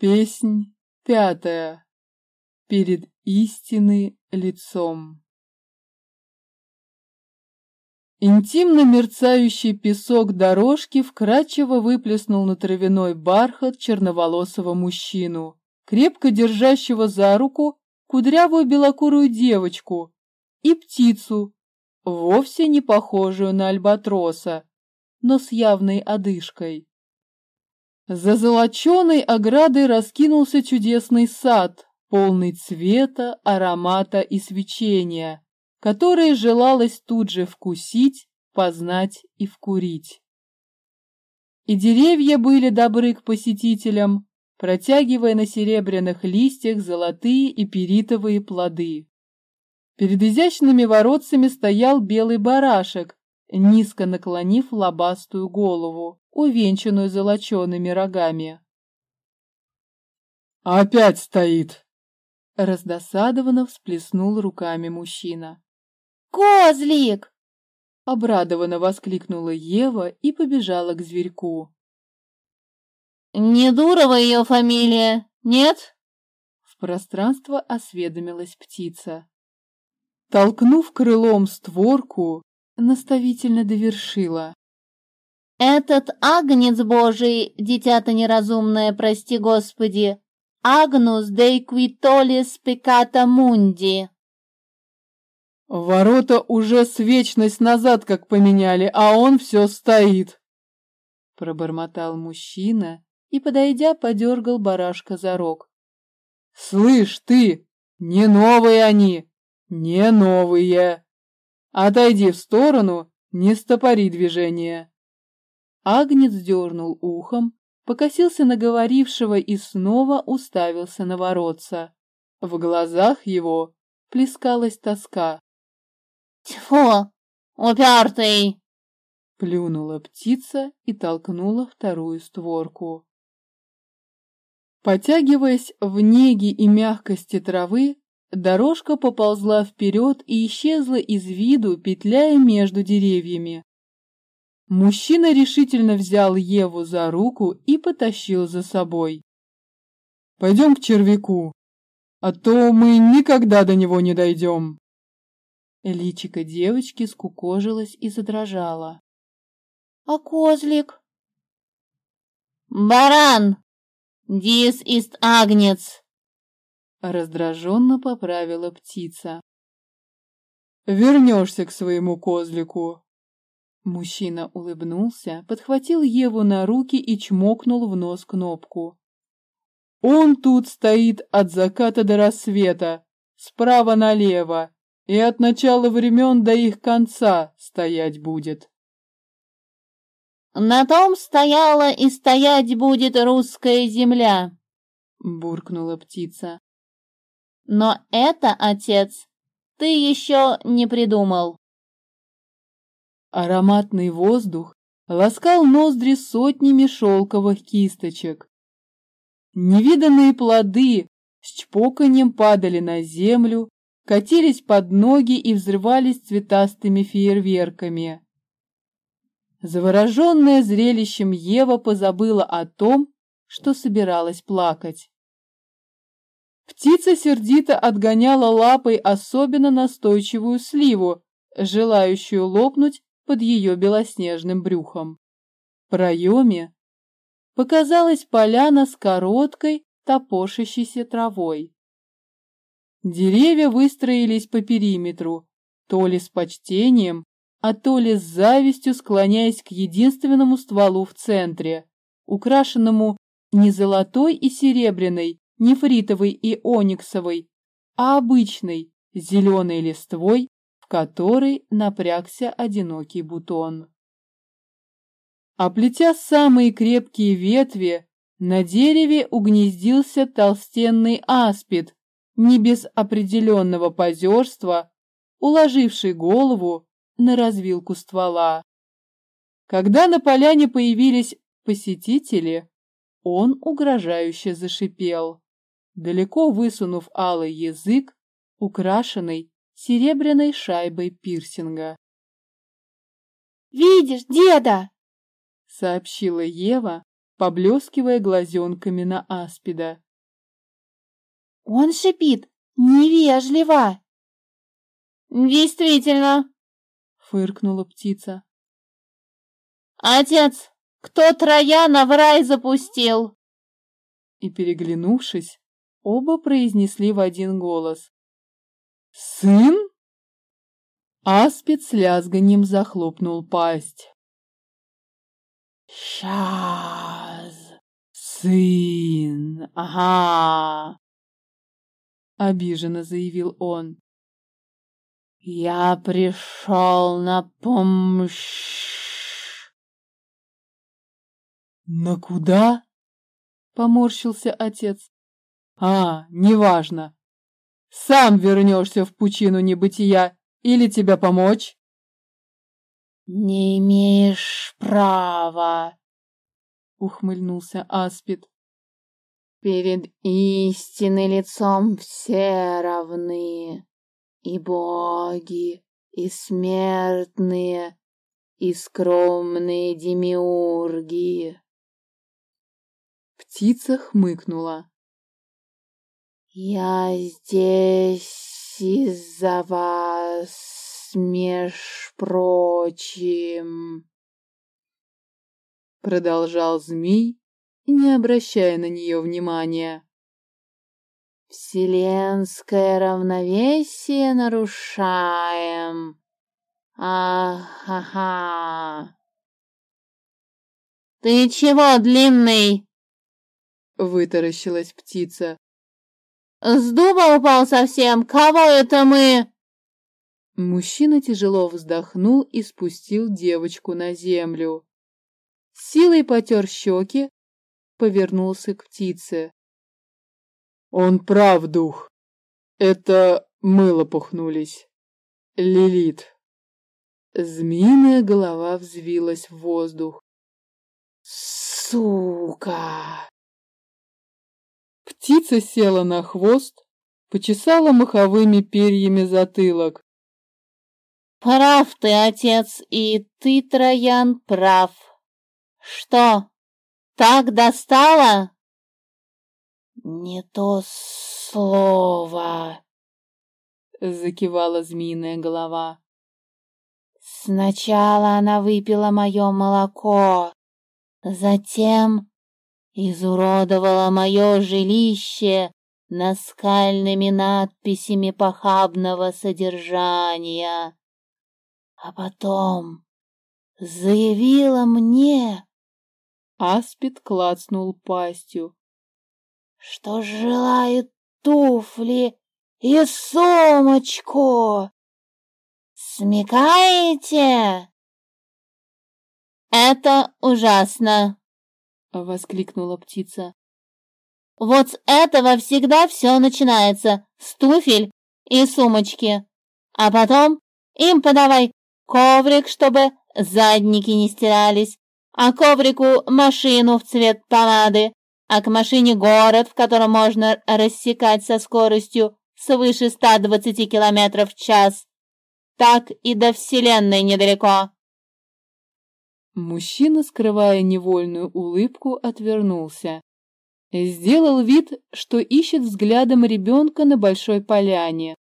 Песнь пятая. Перед истины лицом. Интимно мерцающий песок дорожки вкрадчиво выплеснул на травяной бархат черноволосого мужчину, крепко держащего за руку кудрявую белокурую девочку и птицу, вовсе не похожую на альбатроса, но с явной одышкой. За золоченой оградой раскинулся чудесный сад, полный цвета, аромата и свечения, которые желалось тут же вкусить, познать и вкурить. И деревья были добры к посетителям, протягивая на серебряных листьях золотые и перитовые плоды. Перед изящными воротцами стоял белый барашек, низко наклонив лобастую голову увенчанную золочеными рогами. «Опять стоит!» Раздосадованно всплеснул руками мужчина. «Козлик!» Обрадованно воскликнула Ева и побежала к зверьку. «Не Дурова ее фамилия, нет?» В пространство осведомилась птица. Толкнув крылом створку, наставительно довершила. Этот агнец Божий, дитя-то неразумное, прости Господи, Агнус дей квитолис пеката мунди. Ворота уже с вечность назад как поменяли, а он все стоит. Пробормотал мужчина и, подойдя, подергал барашка за рог. Слышь ты, не новые они, не новые. Отойди в сторону, не стопори движение. Агнец дернул ухом, покосился на говорившего и снова уставился на воротца. В глазах его плескалась тоска. «Тьфу, упертый!» Плюнула птица и толкнула вторую створку. Потягиваясь в неге и мягкости травы, дорожка поползла вперед и исчезла из виду, петляя между деревьями. Мужчина решительно взял Еву за руку и потащил за собой. «Пойдем к червяку, а то мы никогда до него не дойдем». Личико девочки скукожилось и задрожало. «А козлик?» «Баран! Дис ист агнец!» Раздраженно поправила птица. «Вернешься к своему козлику, Мужчина улыбнулся, подхватил Еву на руки и чмокнул в нос кнопку. Он тут стоит от заката до рассвета, справа налево, и от начала времен до их конца стоять будет. «На том стояла и стоять будет русская земля», — буркнула птица. «Но это, отец, ты еще не придумал». Ароматный воздух ласкал ноздри сотнями шелковых кисточек. Невиданные плоды с чпоканьем падали на землю, катились под ноги и взрывались цветастыми фейерверками. Завороженная зрелищем Ева позабыла о том, что собиралась плакать. Птица сердито отгоняла лапой особенно настойчивую сливу, желающую лопнуть под ее белоснежным брюхом. В проеме показалась поляна с короткой, топошащейся травой. Деревья выстроились по периметру, то ли с почтением, а то ли с завистью склоняясь к единственному стволу в центре, украшенному не золотой и серебряной, нефритовой и ониксовой, а обычной, зеленой листвой которой напрягся одинокий бутон. Оплетя самые крепкие ветви, на дереве угнездился толстенный аспид, не без определенного позерства, уложивший голову на развилку ствола. Когда на поляне появились посетители, он угрожающе зашипел, далеко высунув алый язык, украшенный серебряной шайбой пирсинга. «Видишь, деда!» — сообщила Ева, поблескивая глазенками на аспида. «Он шипит! Невежливо!» «Действительно!» — фыркнула птица. «Отец, кто Трояна в рай запустил?» И, переглянувшись, оба произнесли в один голос. «Сын?» Аспид с лязганьем захлопнул пасть. «Сейчас, сын, ага!» Обиженно заявил он. «Я пришел на помощь!» «На куда?» — поморщился отец. «А, неважно. Сам вернешься в пучину небытия или тебя помочь?» «Не имеешь права», — ухмыльнулся Аспид. «Перед истинным лицом все равны, и боги, и смертные, и скромные демиурги». Птица хмыкнула. «Я здесь из-за вас, меж прочим», — продолжал змей, не обращая на нее внимания. «Вселенское равновесие нарушаем. Ах-ха-ха!» «Ты чего, длинный?» — вытаращилась птица. С дуба упал совсем. Кого это мы? Мужчина тяжело вздохнул и спустил девочку на землю. Силой потер щеки, повернулся к птице. Он прав, дух. Это мы лопухнулись. Лилит. Змеиная голова взвилась в воздух. Сука! Птица села на хвост, почесала маховыми перьями затылок. Прав ты, отец, и ты, Троян, прав. Что, так достало? Не то слово, закивала змеиная голова. Сначала она выпила мое молоко, затем изуродовала мое жилище наскальными надписями похабного содержания, а потом заявила мне, Аспид клацнул пастью, что желает туфли и сумочку. Смекаете? Это ужасно, — воскликнула птица. «Вот с этого всегда все начинается, с туфель и сумочки. А потом им подавай коврик, чтобы задники не стирались, а коврику машину в цвет помады, а к машине город, в котором можно рассекать со скоростью свыше 120 километров в час. Так и до Вселенной недалеко. Мужчина, скрывая невольную улыбку, отвернулся. Сделал вид, что ищет взглядом ребенка на большой поляне.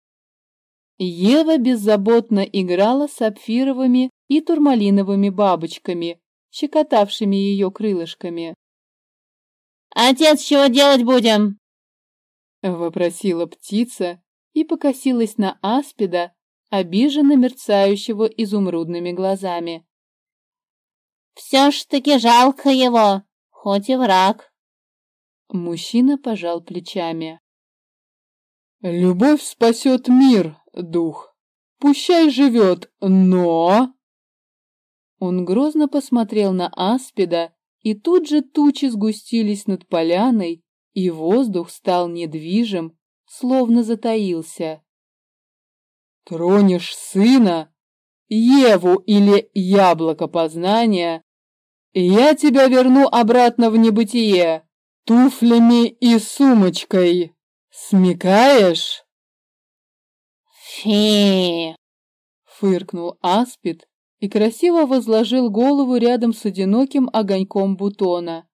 Ева беззаботно играла сапфировыми и турмалиновыми бабочками, щекотавшими ее крылышками. «Отец, чего делать будем?» — вопросила птица и покосилась на аспида, обиженно мерцающего изумрудными глазами. Все ж таки жалко его, хоть и враг. Мужчина пожал плечами. Любовь спасет мир, дух. Пущай живет, но... Он грозно посмотрел на Аспида, и тут же тучи сгустились над поляной, и воздух стал недвижим, словно затаился. Тронешь сына, Еву или яблоко познания, я тебя верну обратно в небытие, туфлями и сумочкой. Смекаешь? Фи! Фыркнул Аспид и красиво возложил голову рядом с одиноким огоньком бутона.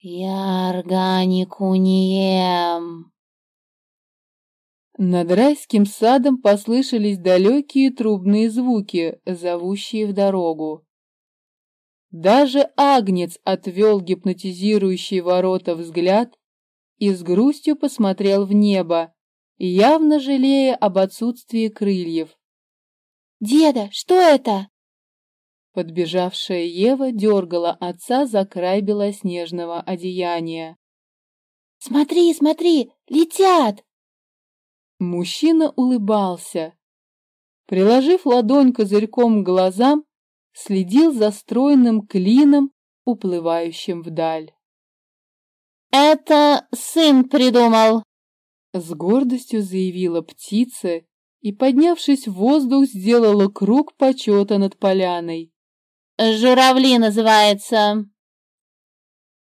Я органику не ем. Над райским садом послышались далекие трубные звуки, зовущие в дорогу. Даже агнец отвел гипнотизирующий ворота взгляд и с грустью посмотрел в небо, явно жалея об отсутствии крыльев. «Деда, что это?» Подбежавшая Ева дергала отца за край белоснежного одеяния. «Смотри, смотри, летят!» Мужчина улыбался. Приложив ладонь козырьком к глазам, следил за стройным клином, уплывающим вдаль. «Это сын придумал!» С гордостью заявила птица и, поднявшись в воздух, сделала круг почета над поляной. «Журавли называется!»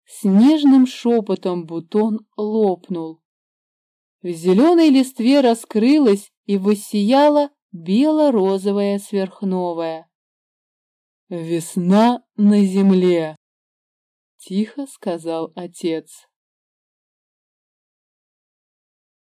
Снежным шепотом бутон лопнул. В зеленой листве раскрылась и воссияла бело-розовая сверхновая. «Весна на земле!» — тихо сказал отец.